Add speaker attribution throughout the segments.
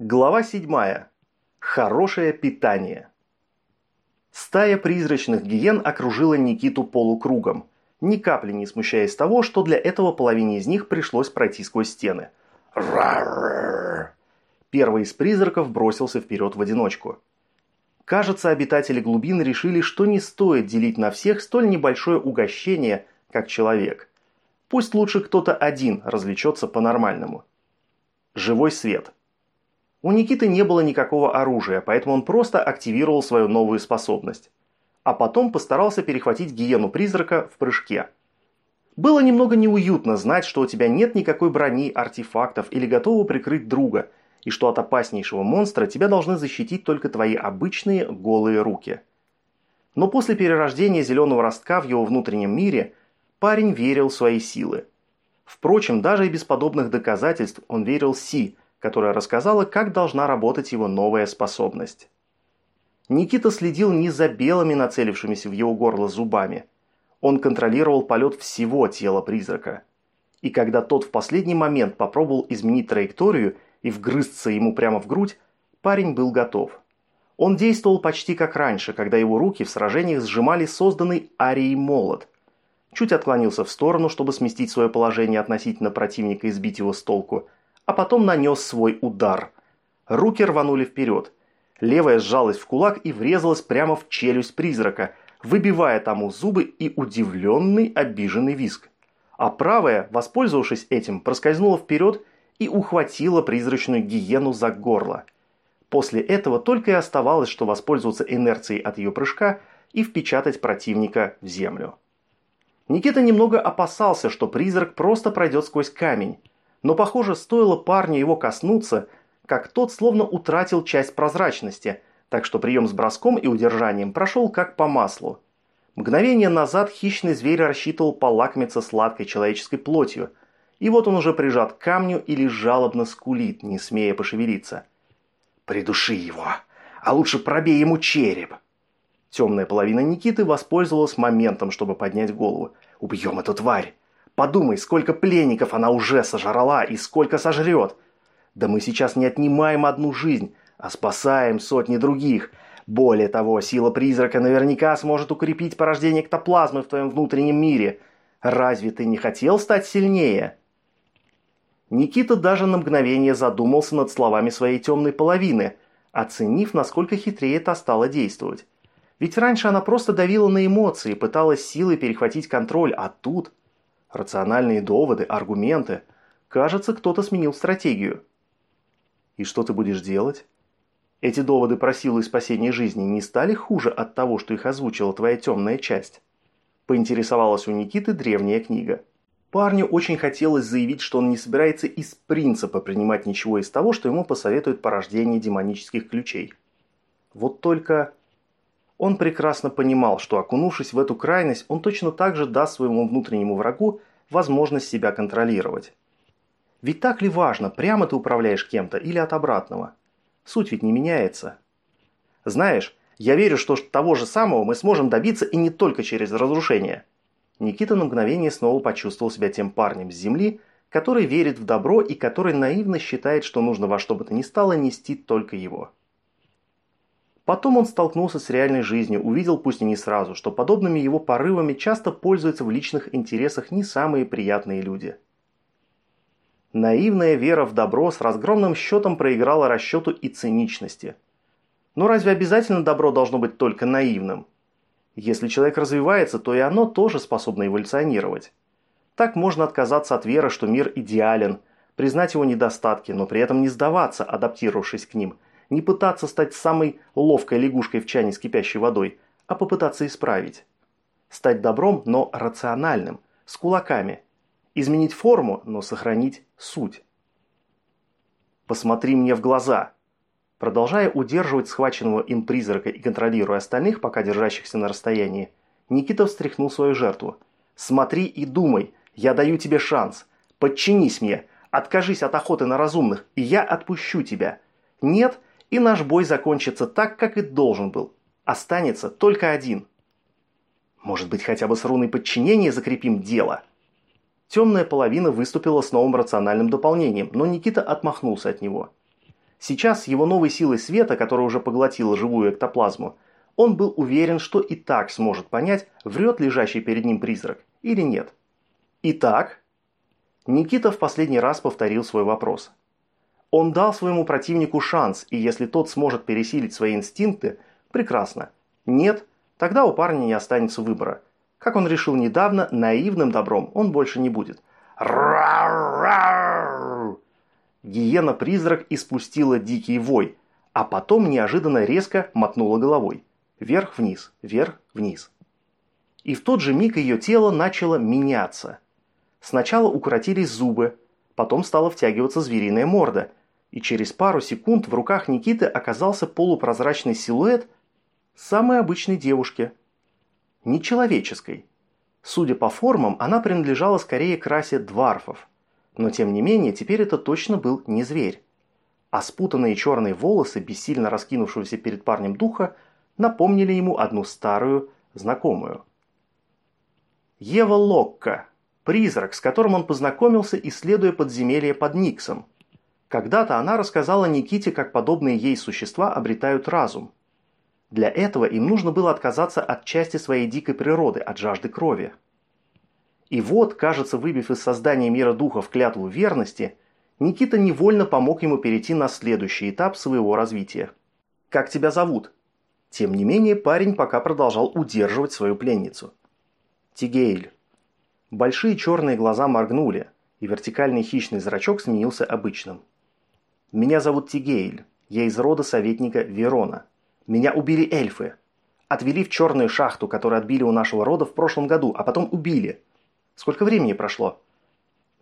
Speaker 1: Глава 7. Хорошее питание. Стая призрачных гиен окружила Никиту полукругом, ни капли не смущаясь того, что для этого половине из них пришлось пройти сквозь стены. Первый из призраков бросился вперед в одиночку. Кажется, обитатели глубин решили, что не стоит делить на всех столь небольшое угощение, как человек. Пусть лучше кто-то один развлечется по-нормальному. Живой свет – у Никиты не было никакого оружия, поэтому он просто активировал свою новую способность. А потом постарался перехватить гиену-призрака в прыжке. Было немного неуютно знать, что у тебя нет никакой брони, артефактов или готового прикрыть друга, и что от опаснейшего монстра тебя должны защитить только твои обычные голые руки. Но после перерождения зеленого ростка в его внутреннем мире парень верил в свои силы. Впрочем, даже и без подобных доказательств он верил Си – которая рассказала, как должна работать его новая способность. Никита следил не за белыми, нацелившимися в его горло зубами. Он контролировал полет всего тела призрака. И когда тот в последний момент попробовал изменить траекторию и вгрызться ему прямо в грудь, парень был готов. Он действовал почти как раньше, когда его руки в сражениях сжимали созданный Арией молот. Чуть отклонился в сторону, чтобы сместить свое положение относительно противника и сбить его с толку – а потом нанес свой удар. Руки рванули вперед. Левая сжалась в кулак и врезалась прямо в челюсть призрака, выбивая тому зубы и удивленный обиженный виск. А правая, воспользовавшись этим, проскользнула вперед и ухватила призрачную гиену за горло. После этого только и оставалось, что воспользоваться инерцией от ее прыжка и впечатать противника в землю. Никита немного опасался, что призрак просто пройдет сквозь камень, но, похоже, стоило парню его коснуться, как тот словно утратил часть прозрачности, так что прием с броском и удержанием прошел как по маслу. Мгновение назад хищный зверь рассчитывал полакомиться сладкой человеческой плотью, и вот он уже прижат к камню или жалобно скулит, не смея пошевелиться. «Придуши его, а лучше пробей ему череп!» Темная половина Никиты воспользовалась моментом, чтобы поднять голову. «Убьем эту тварь! Подумай, сколько пленников она уже сожрала и сколько сожрет. Да мы сейчас не отнимаем одну жизнь, а спасаем сотни других. Более того, сила призрака наверняка сможет укрепить порождение эктоплазмы в твоем внутреннем мире. Разве ты не хотел стать сильнее?» Никита даже на мгновение задумался над словами своей темной половины, оценив, насколько хитрее та стала действовать. Ведь раньше она просто давила на эмоции, пыталась силой перехватить контроль, а тут рациональные доводы, аргументы. Кажется, кто-то сменил стратегию. И что ты будешь делать? Эти доводы про силу и спасение жизни не стали хуже от того, что их озвучила твоя темная часть? Поинтересовалась у Никиты древняя книга. Парню очень хотелось заявить, что он не собирается из принципа принимать ничего из того, что ему посоветуют порождение демонических ключей. Вот только он прекрасно понимал, что окунувшись в эту крайность, он точно так же даст своему внутреннему врагу возможность себя контролировать. Ведь так ли важно, прямо ты управляешь кем-то или от обратного? Суть ведь не меняется. Знаешь, я верю, что того же самого мы сможем добиться и не только через разрушение. Никита на мгновение снова почувствовал себя тем парнем с земли, который верит в добро и который наивно считает, что нужно во что бы то ни стало нести только его. Потом он столкнулся с реальной жизнью, увидел, пусть и не сразу, что подобными его порывами часто пользуются в личных интересах не самые приятные люди. Наивная вера в добро с разгромным счетом проиграла расчету и циничности. Но разве обязательно добро должно быть только наивным? Если человек развивается, то и оно тоже способно эволюционировать. Так можно отказаться от веры, что мир идеален, признать его недостатки, но при этом не сдаваться, адаптировавшись к ним – не пытаться стать самой ловкой лягушкой в чане с кипящей водой, а попытаться исправить. Стать добром, но рациональным, с кулаками. Изменить форму, но сохранить суть. «Посмотри мне в глаза!» Продолжая удерживать схваченного им призрака и контролируя остальных, пока держащихся на расстоянии, Никита встряхнул свою жертву. «Смотри и думай, я даю тебе шанс. Подчинись мне, откажись от охоты на разумных, и я отпущу тебя. Нет, и наш бой закончится так, как и должен был. Останется только один. Может быть, хотя бы с руной подчинения закрепим дело? Темная половина выступила с новым рациональным дополнением, но Никита отмахнулся от него. Сейчас его новой силой света, которая уже поглотила живую эктоплазму, он был уверен, что и так сможет понять, врет лежащий перед ним призрак или нет. Итак, Никита в последний раз повторил свой вопрос. Он дал своему противнику шанс, и если тот сможет пересилить свои инстинкты, прекрасно. Нет, тогда у парня не останется выбора. Как он решил недавно, наивным добром он больше не будет. Гиена-призрак испустила дикий вой, а потом неожиданно резко мотнула головой. Вверх-вниз, вверх-вниз. И в тот же миг ее тело начало меняться. Сначала укоротились зубы, потом стала втягиваться звериная морда, и через пару секунд в руках Никиты оказался полупрозрачный силуэт самой обычной девушки. Нечеловеческой. Судя по формам, она принадлежала скорее к расе дварфов. Но тем не менее, теперь это точно был не зверь. А спутанные черные волосы, бессильно раскинувшегося перед парнем духа, напомнили ему одну старую, знакомую. Ева Локка, призрак, с которым он познакомился, исследуя подземелье под Никсом. Когда-то она рассказала Никите, как подобные ей существа обретают разум. Для этого им нужно было отказаться от части своей дикой природы, от жажды крови. И вот, кажется, выбив из создания мира духов клятву верности, Никита невольно помог ему перейти на следующий этап своего развития. «Как тебя зовут?» Тем не менее, парень пока продолжал удерживать свою пленницу. «Тигейль». Большие черные глаза моргнули, и вертикальный хищный зрачок сменился обычным. «Меня зовут Тигейль. Я из рода советника Верона. Меня убили эльфы. Отвели в черную шахту, которую отбили у нашего рода в прошлом году, а потом убили. Сколько времени прошло?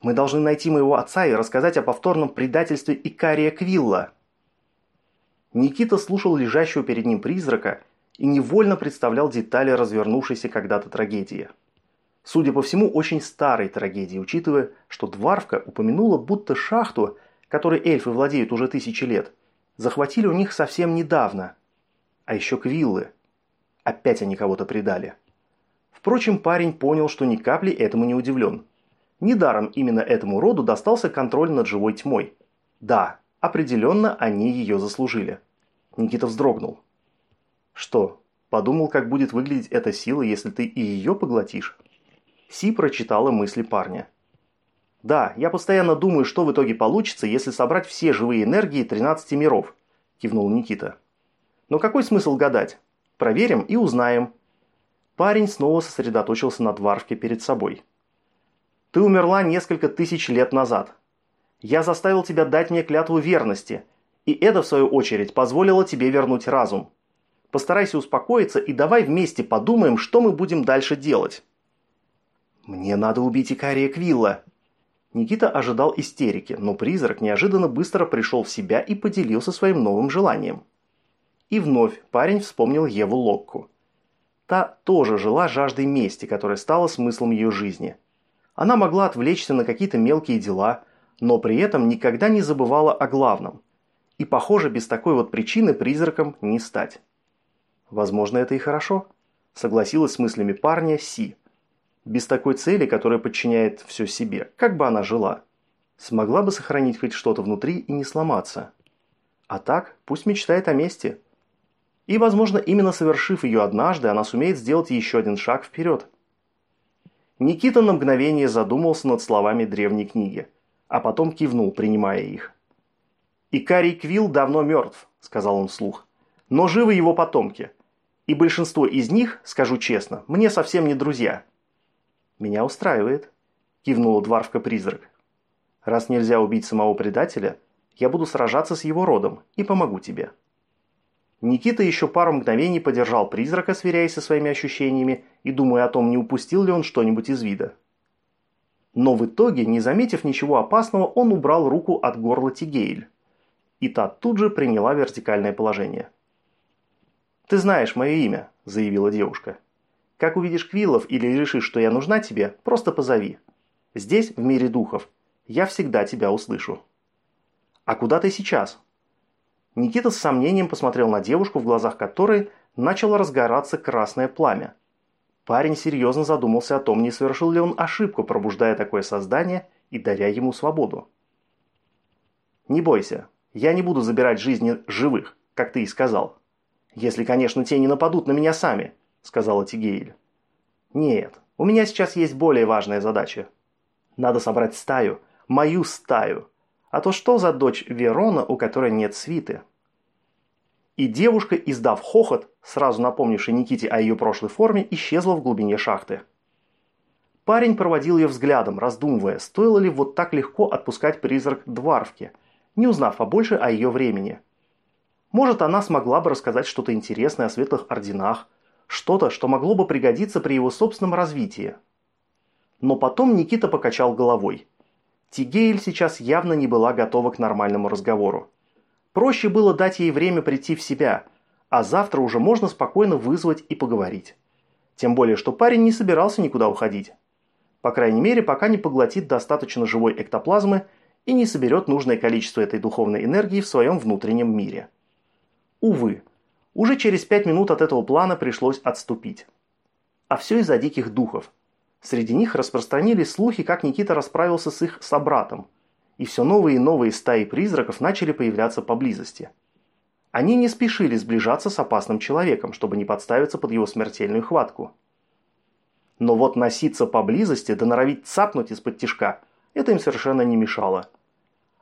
Speaker 1: Мы должны найти моего отца и рассказать о повторном предательстве Икария Квилла». Никита слушал лежащего перед ним призрака и невольно представлял детали развернувшейся когда-то трагедии. Судя по всему, очень старой трагедии, учитывая, что Дварвка упомянула, будто шахту, которой эльфы владеют уже тысячи лет, захватили у них совсем недавно. А еще Квиллы. Опять они кого-то предали. Впрочем, парень понял, что ни капли этому не удивлен. Недаром именно этому роду достался контроль над живой тьмой. Да, определенно они ее заслужили. Никита вздрогнул. Что, подумал, как будет выглядеть эта сила, если ты и ее поглотишь? Си прочитала мысли парня. «Да, я постоянно думаю, что в итоге получится, если собрать все живые энергии 13 миров», – кивнул Никита. «Но какой смысл гадать? Проверим и узнаем». Парень снова сосредоточился на Дварвке перед собой. «Ты умерла несколько тысяч лет назад. Я заставил тебя дать мне клятву верности, и это, в свою очередь, позволило тебе вернуть разум. Постарайся успокоиться и давай вместе подумаем, что мы будем дальше делать». «Мне надо убить Икария Квилла», Никита ожидал истерики, но призрак неожиданно быстро пришел в себя и поделился своим новым желанием. И вновь парень вспомнил Еву Локку. Та тоже жила жаждой мести, которая стала смыслом ее жизни. Она могла отвлечься на какие-то мелкие дела, но при этом никогда не забывала о главном. И, похоже, без такой вот причины призраком не стать. Возможно, это и хорошо, согласилась с мыслями парня Си, без такой цели, которая подчиняет все себе, как бы она жила? Смогла бы сохранить хоть что-то внутри и не сломаться. А так, пусть мечтает о мести. И, возможно, именно совершив ее однажды, она сумеет сделать еще один шаг вперед. Никита на мгновение задумался над словами древней книги, а потом кивнул, принимая их. «Икарий Квилл давно мертв», – сказал он вслух, – «но живы его потомки. И большинство из них, скажу честно, мне совсем не друзья». «Меня устраивает», – кивнула Дварвка-призрак. «Раз нельзя убить самого предателя, я буду сражаться с его родом и помогу тебе». Никита еще пару мгновений подержал призрака, сверяясь со своими ощущениями и думая о том, не упустил ли он что-нибудь из вида. Но в итоге, не заметив ничего опасного, он убрал руку от горла Тигейль. И та тут же приняла вертикальное положение. «Ты знаешь мое имя», – заявила девушка. Как увидишь Квиллов или решишь, что я нужна тебе, просто позови. Здесь, в мире духов, я всегда тебя услышу. А куда ты сейчас? Никита с сомнением посмотрел на девушку, в глазах которой начало разгораться красное пламя. Парень серьезно задумался о том, не совершил ли он ошибку, пробуждая такое создание и даря ему свободу. «Не бойся, Я не буду забирать жизни живых, как ты и сказал. Если, конечно, те не нападут на меня сами, сказала Тигейль. Нет, у меня сейчас есть более важная задача. Надо собрать стаю, мою стаю. А то что за дочь Верона, у которой нет свиты? И девушка, издав хохот, сразу напомнивший Никите о ее прошлой форме, исчезла в глубине шахты. Парень проводил ее взглядом, раздумывая, стоило ли вот так легко отпускать призрак Дварвки, не узнав побольше о ее времени. Может, она смогла бы рассказать что-то интересное о светлых орденах, что-то, что могло бы пригодиться при его собственном развитии. Но потом Никита покачал головой. Тигейль сейчас явно не была готова к нормальному разговору. Проще было дать ей время прийти в себя, а завтра уже можно спокойно вызвать и поговорить. Тем более, что парень не собирался никуда уходить. По крайней мере, пока не поглотит достаточно живой эктоплазмы и не соберет нужное количество этой духовной энергии в своем внутреннем мире. Увы, уже через пять минут от этого плана пришлось отступить. А все из-за диких духов. Среди них распространились слухи, как Никита расправился с их собратом, и все новые и новые стаи призраков начали появляться поблизости. Они не спешили сближаться с опасным человеком, чтобы не подставиться под его смертельную хватку. Но вот носиться поблизости да норовить цапнуть из-под тишка – это им совершенно не мешало.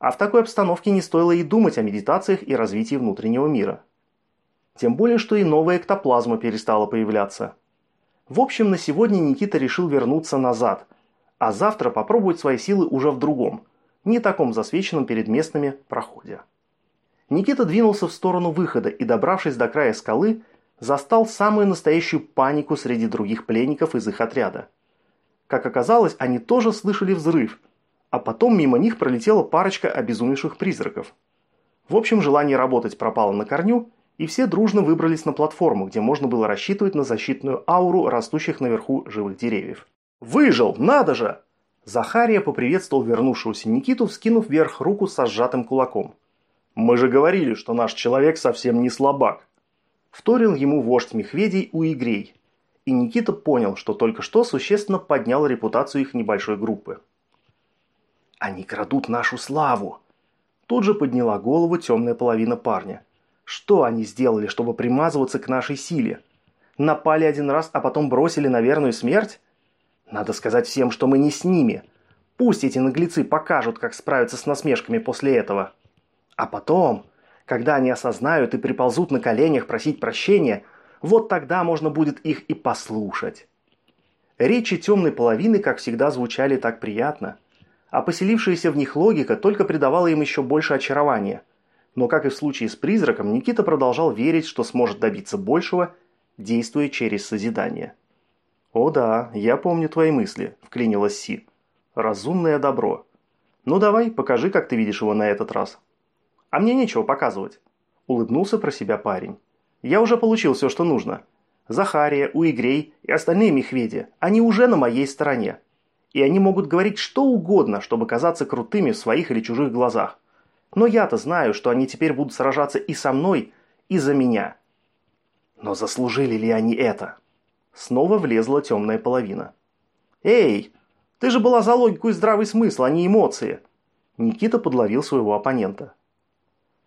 Speaker 1: А в такой обстановке не стоило и думать о медитациях и развитии внутреннего мира. Тем более, что и новая эктоплазма перестала появляться. В общем, на сегодня Никита решил вернуться назад, а завтра попробовать свои силы уже в другом, не таком засвеченном перед местными проходе. Никита двинулся в сторону выхода и, добравшись до края скалы, застал самую настоящую панику среди других пленников из их отряда. Как оказалось, они тоже слышали взрыв, а потом мимо них пролетела парочка обезумевших призраков. В общем, желание работать пропало на корню, и все дружно выбрались на платформу, где можно было рассчитывать на защитную ауру растущих наверху живых деревьев. «Выжил! Надо же!» Захария поприветствовал вернувшегося Никиту, вскинув вверх руку со сжатым кулаком. «Мы же говорили, что наш человек совсем не слабак!» Вторил ему вождь Мехведей у Игрей, и Никита понял, что только что существенно поднял репутацию их небольшой группы. «Они крадут нашу славу!» Тут же подняла голову темная половина парня – что они сделали, чтобы примазываться к нашей силе? Напали один раз, а потом бросили на верную смерть? Надо сказать всем, что мы не с ними. Пусть эти наглецы покажут, как справиться с насмешками после этого. А потом, когда они осознают и приползут на коленях просить прощения, вот тогда можно будет их и послушать. Речи темной половины, как всегда, звучали так приятно, а поселившаяся в них логика только придавала им еще больше очарования – но, как и в случае с призраком, Никита продолжал верить, что сможет добиться большего, действуя через созидание. «О да, я помню твои мысли», – вклинилась Си. «Разумное добро. Ну давай, покажи, как ты видишь его на этот раз». «А мне нечего показывать», – улыбнулся про себя парень. «Я уже получил все, что нужно. Захария, Уигрей и остальные мехведи, они уже на моей стороне. И они могут говорить что угодно, чтобы казаться крутыми в своих или чужих глазах. Но я-то знаю, что они теперь будут сражаться и со мной, и за меня. Но заслужили ли они это? Снова влезла темная половина. «Эй, ты же была за логику и здравый смысл, а не эмоции!» Никита подловил своего оппонента.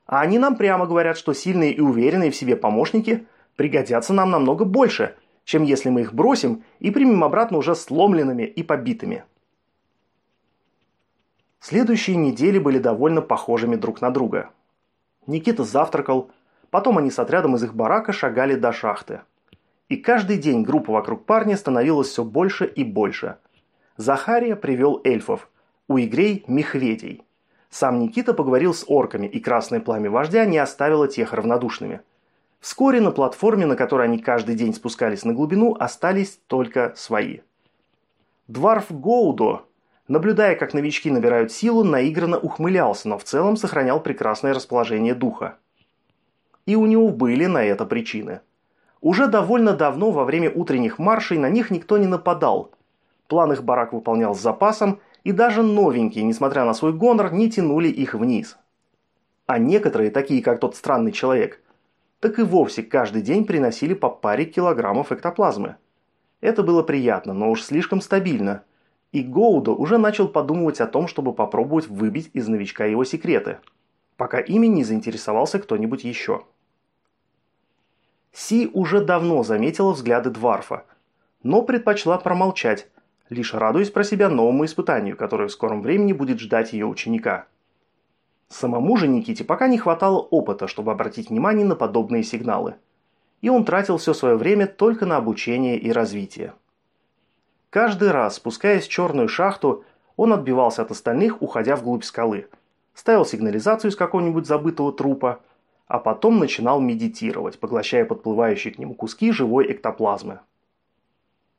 Speaker 1: «А они нам прямо говорят, что сильные и уверенные в себе помощники пригодятся нам намного больше, чем если мы их бросим и примем обратно уже сломленными и побитыми». Следующие недели были довольно похожими друг на друга. Никита завтракал, потом они с отрядом из их барака шагали до шахты. И каждый день группа вокруг парня становилась все больше и больше. Захария привел эльфов, у Игрей – мехведей. Сам Никита поговорил с орками, и красное пламя вождя не оставило тех равнодушными. Вскоре на платформе, на которой они каждый день спускались на глубину, остались только свои. Дварф Гоудо, Наблюдая, как новички набирают силу, наигранно ухмылялся, но в целом сохранял прекрасное расположение духа. И у него были на это причины. Уже довольно давно во время утренних маршей на них никто не нападал. План их барак выполнял с запасом, и даже новенькие, несмотря на свой гонор, не тянули их вниз. А некоторые, такие как тот странный человек, так и вовсе каждый день приносили по паре килограммов эктоплазмы. Это было приятно, но уж слишком стабильно – и Гоудо уже начал подумывать о том, чтобы попробовать выбить из новичка его секреты. пока ими не заинтересовался кто-нибудь еще. Си уже давно заметила взгляды Дварфа, но предпочла промолчать, лишь радуясь про себя новому испытанию, которое в скором времени будет ждать ее ученика. Самому же Никите пока не хватало опыта, чтобы обратить внимание на подобные сигналы. И он тратил все свое время только на обучение и развитие. Каждый раз, спускаясь в черную шахту, он отбивался от остальных, уходя вглубь скалы. Ставил сигнализацию из какого-нибудь забытого трупа, а потом начинал медитировать, поглощая подплывающие к нему куски живой эктоплазмы.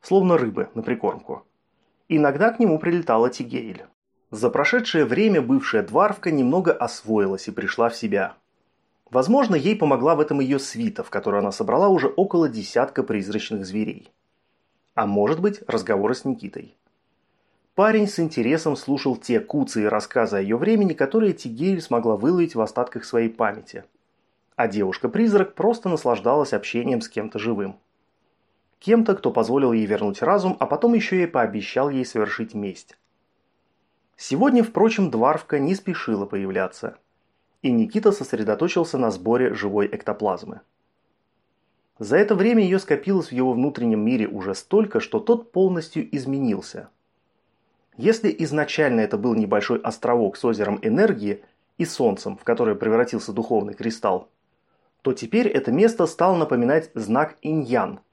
Speaker 1: Словно рыбы на прикормку. Иногда к нему прилетала Тигейль. За прошедшее время бывшая дварвка немного освоилась и пришла в себя. Возможно, ей помогла в этом ее свита, в которой она собрала уже около десятка призрачных зверей. А может быть, разговоры с Никитой. Парень с интересом слушал те куцы и рассказы о ее времени, которые Тигейль смогла выловить в остатках своей памяти. А девушка-призрак просто наслаждалась общением с кем-то живым. Кем-то, кто позволил ей вернуть разум, а потом еще и пообещал ей совершить месть. Сегодня, впрочем, Дварвка не спешила появляться, и Никита сосредоточился на сборе живой эктоплазмы. За это время ее скопилось в его внутреннем мире уже столько, что тот полностью изменился. Если изначально это был небольшой островок с озером энергии и солнцем, в которое превратился духовный кристалл, то теперь это место стало напоминать знак инь-ян –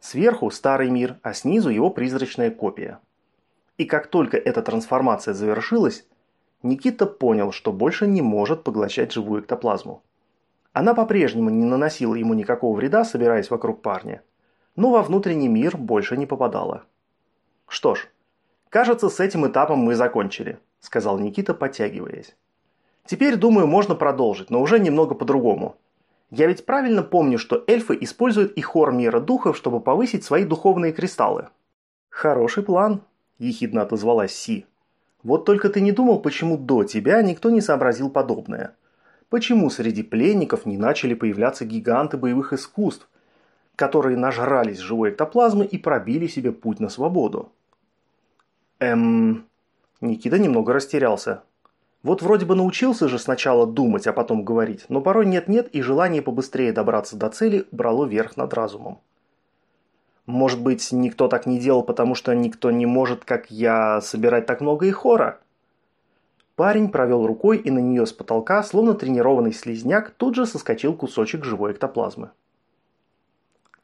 Speaker 1: Сверху старый мир, а снизу его призрачная копия. И как только эта трансформация завершилась, Никита понял, что больше не может поглощать живую эктоплазму. Она по-прежнему не наносила ему никакого вреда, собираясь вокруг парня, но во внутренний мир больше не попадала. «Что ж, кажется, с этим этапом мы закончили», – сказал Никита, подтягиваясь. «Теперь, думаю, можно продолжить, но уже немного по-другому. Я ведь правильно помню, что эльфы используют и хор мира духов, чтобы повысить свои духовные кристаллы. Хороший план, ехидно отозвалась Си. Вот только ты не думал, почему до тебя никто не сообразил подобное. Почему среди пленников не начали появляться гиганты боевых искусств, которые нажрались живой эктоплазмы и пробили себе путь на свободу? Эм... Никита немного растерялся. Вот вроде бы научился же сначала думать, а потом говорить, но порой нет-нет, и желание побыстрее добраться до цели брало верх над разумом. Может быть, никто так не делал, потому что никто не может, как я, собирать так много и хора? Парень провел рукой, и на нее с потолка, словно тренированный слизняк, тут же соскочил кусочек живой эктоплазмы.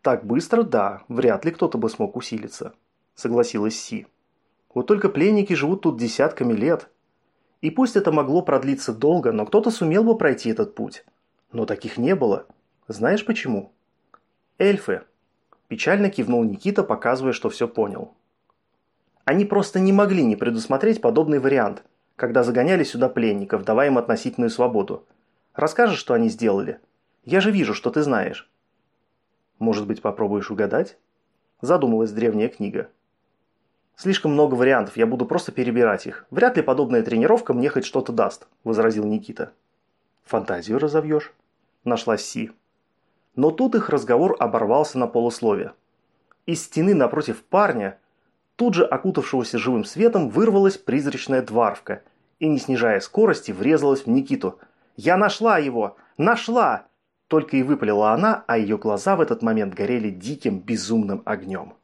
Speaker 1: «Так быстро, да, вряд ли кто-то бы смог усилиться», – согласилась Си. «Вот только пленники живут тут десятками лет, и пусть это могло продлиться долго, но кто-то сумел бы пройти этот путь. Но таких не было. Знаешь почему? Эльфы. Печально кивнул Никита, показывая, что все понял. Они просто не могли не предусмотреть подобный вариант, когда загоняли сюда пленников, давая им относительную свободу. Расскажешь, что они сделали? Я же вижу, что ты знаешь. Может быть, попробуешь угадать? Задумалась древняя книга. «Слишком много вариантов, я буду просто перебирать их. Вряд ли подобная тренировка мне хоть что-то даст», – возразил Никита. «Фантазию разовьешь?» – нашлась Си. Но тут их разговор оборвался на полусловие. Из стены напротив парня, тут же окутавшегося живым светом, вырвалась призрачная дварвка и, не снижая скорости, врезалась в Никиту. «Я нашла его! Нашла!» Только и выпалила она, а ее глаза в этот момент горели диким безумным огнем.